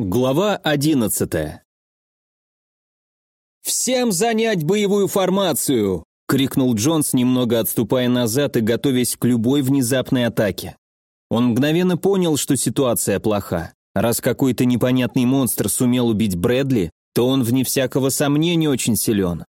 Глава одиннадцатая. «Всем занять боевую формацию!» — крикнул Джонс, немного отступая назад и готовясь к любой внезапной атаке. Он мгновенно понял, что ситуация плоха. Раз какой-то непонятный монстр сумел убить Брэдли, то он, вне всякого сомнения, очень силен.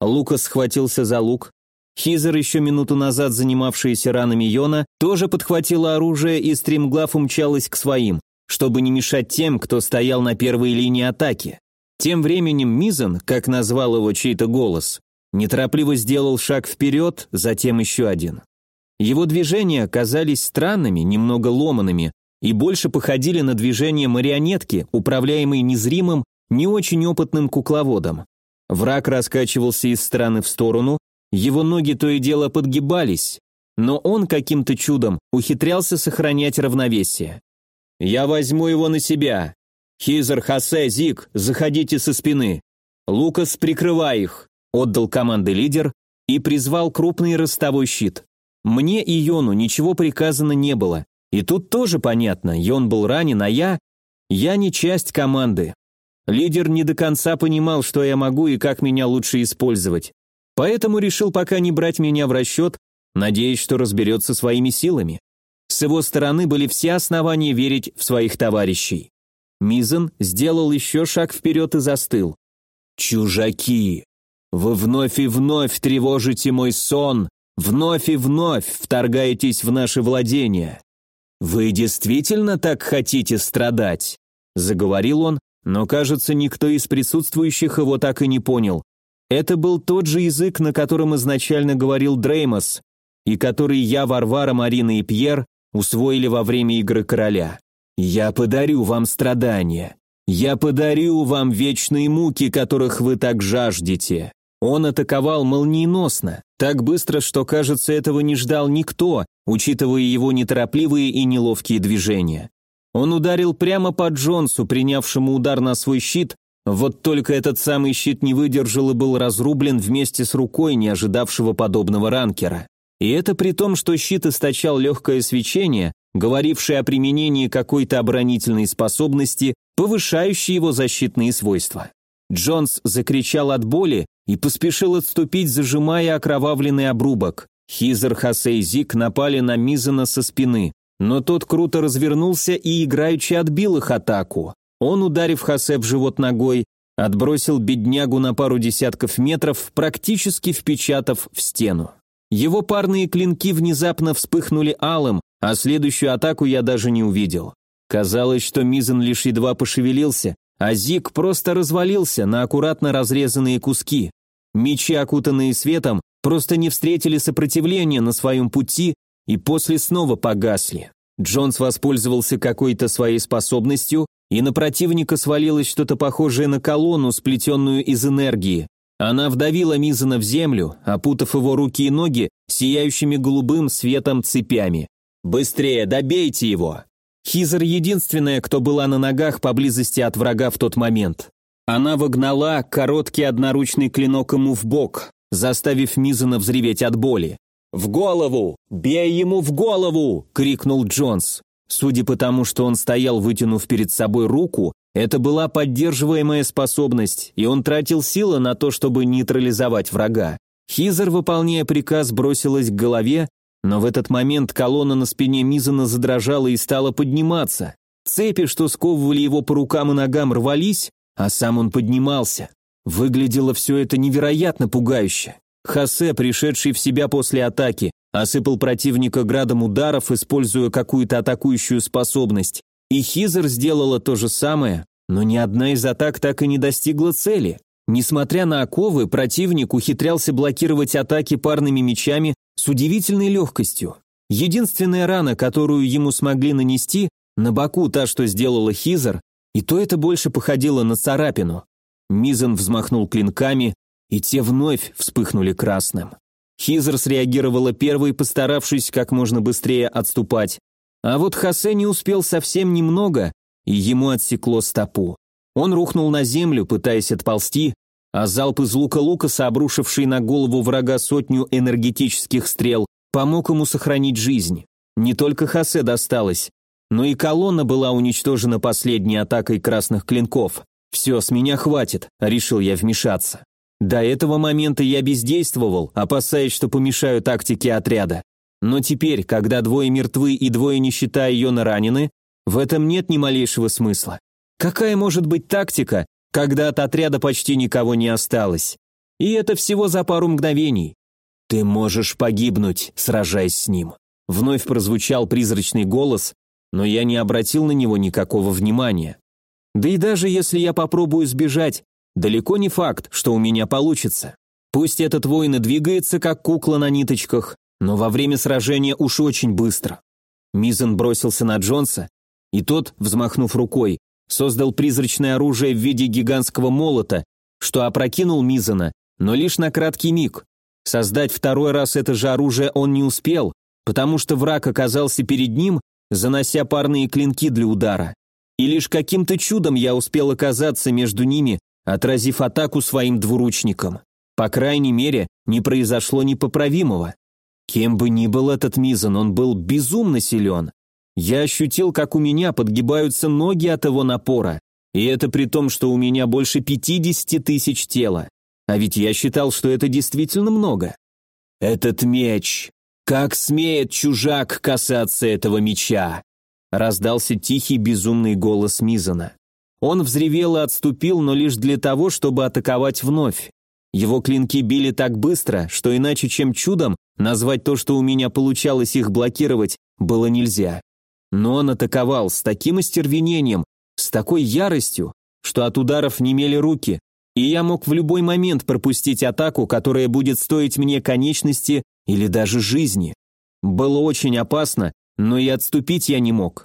Лукас схватился за лук. Хизер, еще минуту назад занимавшаяся ранами Йона, тоже подхватила оружие и стремглав умчалась к своим чтобы не мешать тем, кто стоял на первой линии атаки. Тем временем Мизен, как назвал его чей-то голос, неторопливо сделал шаг вперед, затем еще один. Его движения казались странными, немного ломанными, и больше походили на движения марионетки, управляемой незримым, не очень опытным кукловодом. Враг раскачивался из стороны в сторону, его ноги то и дело подгибались, но он каким-то чудом ухитрялся сохранять равновесие. «Я возьму его на себя. Хизер, Хосе, Зик, заходите со спины. Лукас, прикрывай их», — отдал команды лидер и призвал крупный ростовой щит. Мне и Йону ничего приказано не было. И тут тоже понятно, Йон был ранен, а я... Я не часть команды. Лидер не до конца понимал, что я могу и как меня лучше использовать. Поэтому решил пока не брать меня в расчет, надеясь, что разберется своими силами. С его стороны были все основания верить в своих товарищей. Мизен сделал еще шаг вперед и застыл. «Чужаки! Вы вновь и вновь тревожите мой сон, вновь и вновь вторгаетесь в наши владения. Вы действительно так хотите страдать?» Заговорил он, но, кажется, никто из присутствующих его так и не понял. Это был тот же язык, на котором изначально говорил Дреймос, и который я, Варвара, Марина и Пьер усвоили во время игры короля. Я подарю вам страдания. Я подарю вам вечные муки, которых вы так жаждете. Он атаковал молниеносно, так быстро, что, кажется, этого не ждал никто, учитывая его неторопливые и неловкие движения. Он ударил прямо по Джонсу, принявшему удар на свой щит, вот только этот самый щит не выдержал и был разрублен вместе с рукой, не ожидавшего подобного ранкера. И это при том, что щит источал легкое свечение, говорившее о применении какой-то оборонительной способности, повышающей его защитные свойства. Джонс закричал от боли и поспешил отступить, зажимая окровавленный обрубок. Хизер, Хосе и Зик напали на Мизана со спины, но тот круто развернулся и играючи отбил их атаку. Он, ударив Хосе в живот ногой, отбросил беднягу на пару десятков метров, практически впечатав в стену. Его парные клинки внезапно вспыхнули алым, а следующую атаку я даже не увидел. Казалось, что Мизен лишь едва пошевелился, а Зик просто развалился на аккуратно разрезанные куски. Мечи, окутанные светом, просто не встретили сопротивления на своем пути и после снова погасли. Джонс воспользовался какой-то своей способностью, и на противника свалилось что-то похожее на колонну, сплетенную из энергии. Она вдавила Мизана в землю, опутав его руки и ноги сияющими голубым светом цепями. «Быстрее, добейте его!» Хизер единственная, кто была на ногах поблизости от врага в тот момент. Она вогнала короткий одноручный клинок ему в бок, заставив Мизана взреветь от боли. «В голову! Бей ему в голову!» — крикнул Джонс. Судя по тому, что он стоял, вытянув перед собой руку, это была поддерживаемая способность, и он тратил силы на то, чтобы нейтрализовать врага. Хизер, выполняя приказ, бросилась к голове, но в этот момент колонна на спине Мизана задрожала и стала подниматься. Цепи, что сковывали его по рукам и ногам, рвались, а сам он поднимался. Выглядело все это невероятно пугающе. Хосе, пришедший в себя после атаки, осыпал противника градом ударов, используя какую-то атакующую способность. И Хизер сделала то же самое, но ни одна из атак так и не достигла цели. Несмотря на оковы, противник ухитрялся блокировать атаки парными мечами с удивительной легкостью. Единственная рана, которую ему смогли нанести, на боку та, что сделала Хизер, и то это больше походило на царапину. Мизен взмахнул клинками, и те вновь вспыхнули красным. Хизер среагировала первой, постаравшись как можно быстрее отступать, а вот Хосе не успел совсем немного, и ему отсекло стопу. Он рухнул на землю, пытаясь отползти, а залп из лука Лукаса, обрушивший на голову врага сотню энергетических стрел, помог ему сохранить жизнь. Не только Хосе досталось. но и колонна была уничтожена последней атакой красных клинков. «Все, с меня хватит», — решил я вмешаться. До этого момента я бездействовал, опасаясь, что помешаю тактике отряда. Но теперь, когда двое мертвы и двое, не считая ее, ранены, в этом нет ни малейшего смысла. Какая может быть тактика, когда от отряда почти никого не осталось? И это всего за пару мгновений. «Ты можешь погибнуть, сражаясь с ним», — вновь прозвучал призрачный голос, но я не обратил на него никакого внимания. Да и даже если я попробую сбежать, далеко не факт, что у меня получится. Пусть этот воин и двигается, как кукла на ниточках, но во время сражения уж очень быстро. Мизен бросился на Джонса, и тот, взмахнув рукой, создал призрачное оружие в виде гигантского молота, что опрокинул Мизена, но лишь на краткий миг. Создать второй раз это же оружие он не успел, потому что враг оказался перед ним занося парные клинки для удара. И лишь каким-то чудом я успел оказаться между ними, отразив атаку своим двуручником. По крайней мере, не произошло непоправимого. Кем бы ни был этот Мизан, он был безумно силен. Я ощутил, как у меня подгибаются ноги от его напора. И это при том, что у меня больше 50 тысяч тела. А ведь я считал, что это действительно много. Этот меч, «Как смеет чужак касаться этого меча!» Раздался тихий безумный голос Мизана. Он взревел и отступил, но лишь для того, чтобы атаковать вновь. Его клинки били так быстро, что иначе чем чудом назвать то, что у меня получалось их блокировать, было нельзя. Но он атаковал с таким остервенением, с такой яростью, что от ударов немели руки, и я мог в любой момент пропустить атаку, которая будет стоить мне конечности или даже жизни. Было очень опасно, но и отступить я не мог.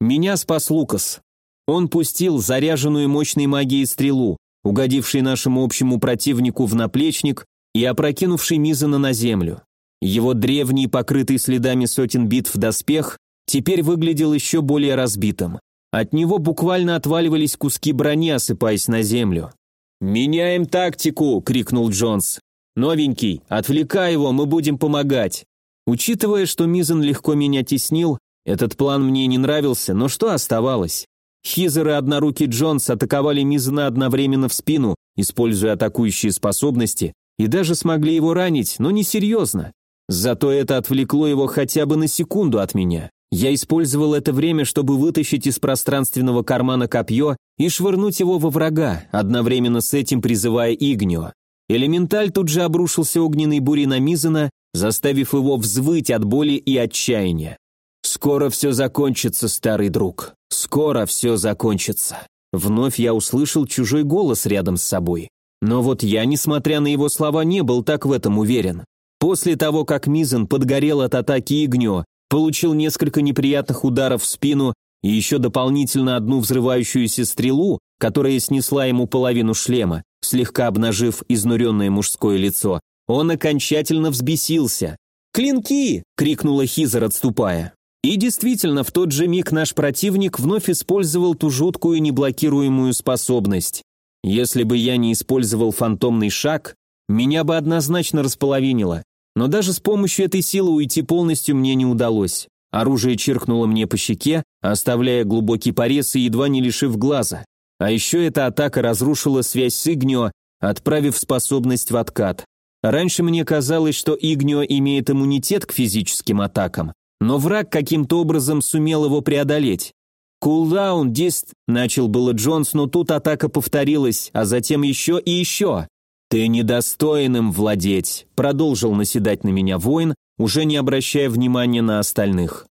Меня спас Лукас. Он пустил заряженную мощной магией стрелу, угодивший нашему общему противнику в наплечник и опрокинувший Мизана на землю. Его древний, покрытый следами сотен битв доспех, теперь выглядел еще более разбитым. От него буквально отваливались куски брони, осыпаясь на землю. «Меняем тактику!» — крикнул Джонс. «Новенький, отвлекай его, мы будем помогать». Учитывая, что Мизен легко меня теснил, этот план мне не нравился, но что оставалось? Хизер и однорукий Джонс атаковали Мизена одновременно в спину, используя атакующие способности, и даже смогли его ранить, но не серьезно. Зато это отвлекло его хотя бы на секунду от меня. Я использовал это время, чтобы вытащить из пространственного кармана копье и швырнуть его во врага, одновременно с этим призывая Игнио. Элементаль тут же обрушился огненной бурей на Мизена, заставив его взвыть от боли и отчаяния. «Скоро все закончится, старый друг. Скоро все закончится». Вновь я услышал чужой голос рядом с собой. Но вот я, несмотря на его слова, не был так в этом уверен. После того, как Мизен подгорел от атаки Игнё, получил несколько неприятных ударов в спину и еще дополнительно одну взрывающуюся стрелу, которая снесла ему половину шлема, слегка обнажив изнуренное мужское лицо, он окончательно взбесился. «Клинки!» — крикнула Хизер, отступая. И действительно, в тот же миг наш противник вновь использовал ту жуткую неблокируемую способность. Если бы я не использовал фантомный шаг, меня бы однозначно располовинило. Но даже с помощью этой силы уйти полностью мне не удалось. Оружие чиркнуло мне по щеке, оставляя глубокий порез и едва не лишив глаза. А еще эта атака разрушила связь с Игнио, отправив способность в откат. Раньше мне казалось, что Игнио имеет иммунитет к физическим атакам, но враг каким-то образом сумел его преодолеть. «Кулдаун, дист...» – начал было Джонс, но тут атака повторилась, а затем еще и еще. «Ты недостоин им владеть», – продолжил наседать на меня воин, уже не обращая внимания на остальных.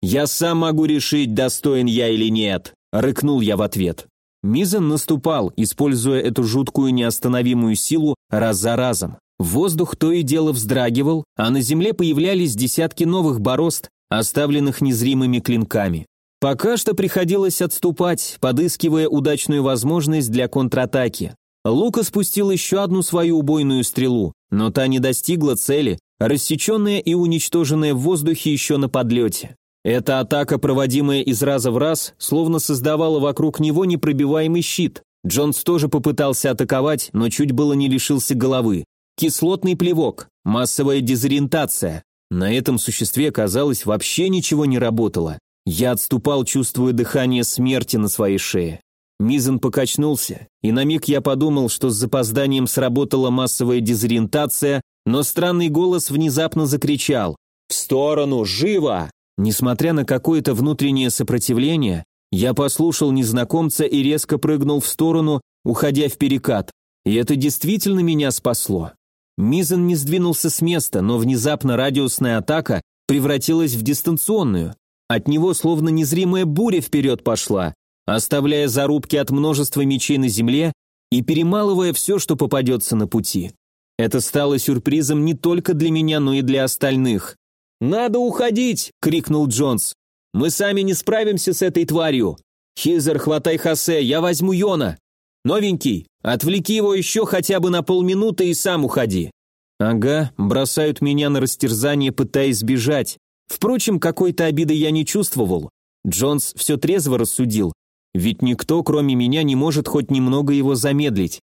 «Я сам могу решить, достоин я или нет», – рыкнул я в ответ. Мизен наступал, используя эту жуткую неостановимую силу раз за разом. Воздух то и дело вздрагивал, а на земле появлялись десятки новых борозд, оставленных незримыми клинками. Пока что приходилось отступать, подыскивая удачную возможность для контратаки. Лука спустил еще одну свою убойную стрелу, но та не достигла цели, рассеченная и уничтоженная в воздухе еще на подлете. Эта атака, проводимая из раза в раз, словно создавала вокруг него непробиваемый щит. Джонс тоже попытался атаковать, но чуть было не лишился головы. Кислотный плевок, массовая дезориентация. На этом существе, казалось, вообще ничего не работало. Я отступал, чувствуя дыхание смерти на своей шее. Мизен покачнулся, и на миг я подумал, что с запозданием сработала массовая дезориентация, но странный голос внезапно закричал «В сторону! Живо!» Несмотря на какое-то внутреннее сопротивление, я послушал незнакомца и резко прыгнул в сторону, уходя в перекат. И это действительно меня спасло. Мизен не сдвинулся с места, но внезапно радиусная атака превратилась в дистанционную. От него словно незримая буря вперед пошла, оставляя зарубки от множества мечей на земле и перемалывая все, что попадется на пути. Это стало сюрпризом не только для меня, но и для остальных. «Надо уходить!» — крикнул Джонс. «Мы сами не справимся с этой тварью! Хизер, хватай Хосе, я возьму Йона! Новенький, отвлеки его еще хотя бы на полминуты и сам уходи!» «Ага, бросают меня на растерзание, пытаясь сбежать. Впрочем, какой-то обиды я не чувствовал. Джонс все трезво рассудил. Ведь никто, кроме меня, не может хоть немного его замедлить.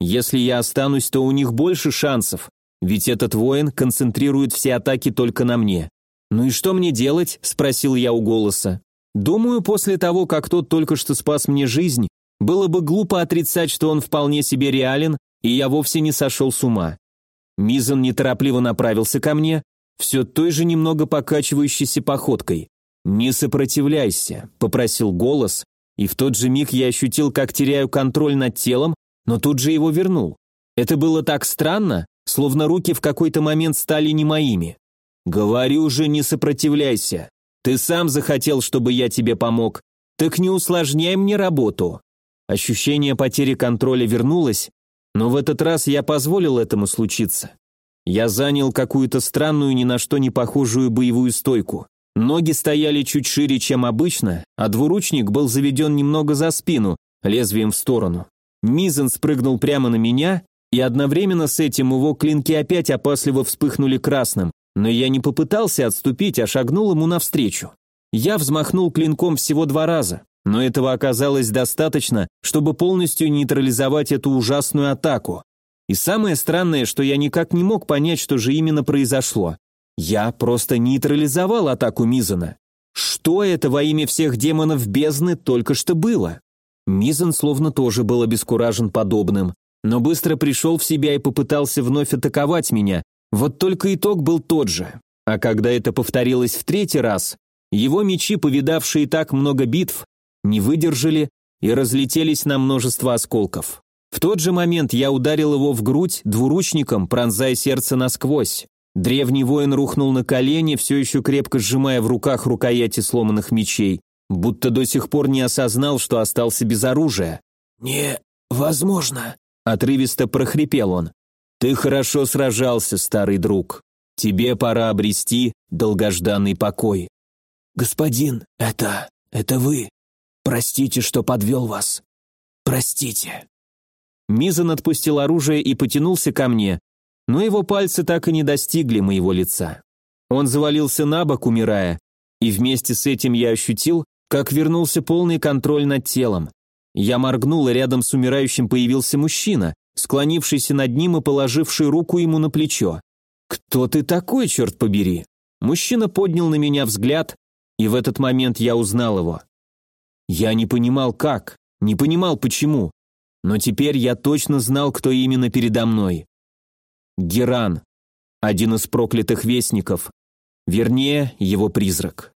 Если я останусь, то у них больше шансов, ведь этот воин концентрирует все атаки только на мне. «Ну и что мне делать?» – спросил я у голоса. «Думаю, после того, как тот только что спас мне жизнь, было бы глупо отрицать, что он вполне себе реален, и я вовсе не сошел с ума». Мизон неторопливо направился ко мне, все той же немного покачивающейся походкой. «Не сопротивляйся», – попросил голос, и в тот же миг я ощутил, как теряю контроль над телом, но тут же его вернул. Это было так странно, словно руки в какой-то момент стали не моими. «Говорю же, не сопротивляйся. Ты сам захотел, чтобы я тебе помог. Так не усложняй мне работу». Ощущение потери контроля вернулось, но в этот раз я позволил этому случиться. Я занял какую-то странную, ни на что не похожую боевую стойку. Ноги стояли чуть шире, чем обычно, а двуручник был заведен немного за спину, лезвием в сторону. Мизен спрыгнул прямо на меня, и одновременно с этим его клинки опять опасливо вспыхнули красным, но я не попытался отступить, а шагнул ему навстречу. Я взмахнул клинком всего два раза, но этого оказалось достаточно, чтобы полностью нейтрализовать эту ужасную атаку. И самое странное, что я никак не мог понять, что же именно произошло. Я просто нейтрализовал атаку Мизана. Что это во имя всех демонов бездны только что было? Мизан словно тоже был обескуражен подобным, но быстро пришел в себя и попытался вновь атаковать меня. Вот только итог был тот же. А когда это повторилось в третий раз, его мечи, повидавшие так много битв, не выдержали и разлетелись на множество осколков. В тот же момент я ударил его в грудь двуручником, пронзая сердце насквозь. Древний воин рухнул на колени, все еще крепко сжимая в руках рукояти сломанных мечей, будто до сих пор не осознал, что остался без оружия. «Невозможно», — отрывисто прохрипел он. «Ты хорошо сражался, старый друг. Тебе пора обрести долгожданный покой». «Господин, это... это вы. Простите, что подвел вас. Простите». Мизан отпустил оружие и потянулся ко мне, но его пальцы так и не достигли моего лица. Он завалился на бок, умирая, и вместе с этим я ощутил, как вернулся полный контроль над телом. Я моргнул, и рядом с умирающим появился мужчина, склонившийся над ним и положивший руку ему на плечо. «Кто ты такой, черт побери?» Мужчина поднял на меня взгляд, и в этот момент я узнал его. Я не понимал как, не понимал почему, но теперь я точно знал, кто именно передо мной. Геран, один из проклятых вестников, вернее, его призрак.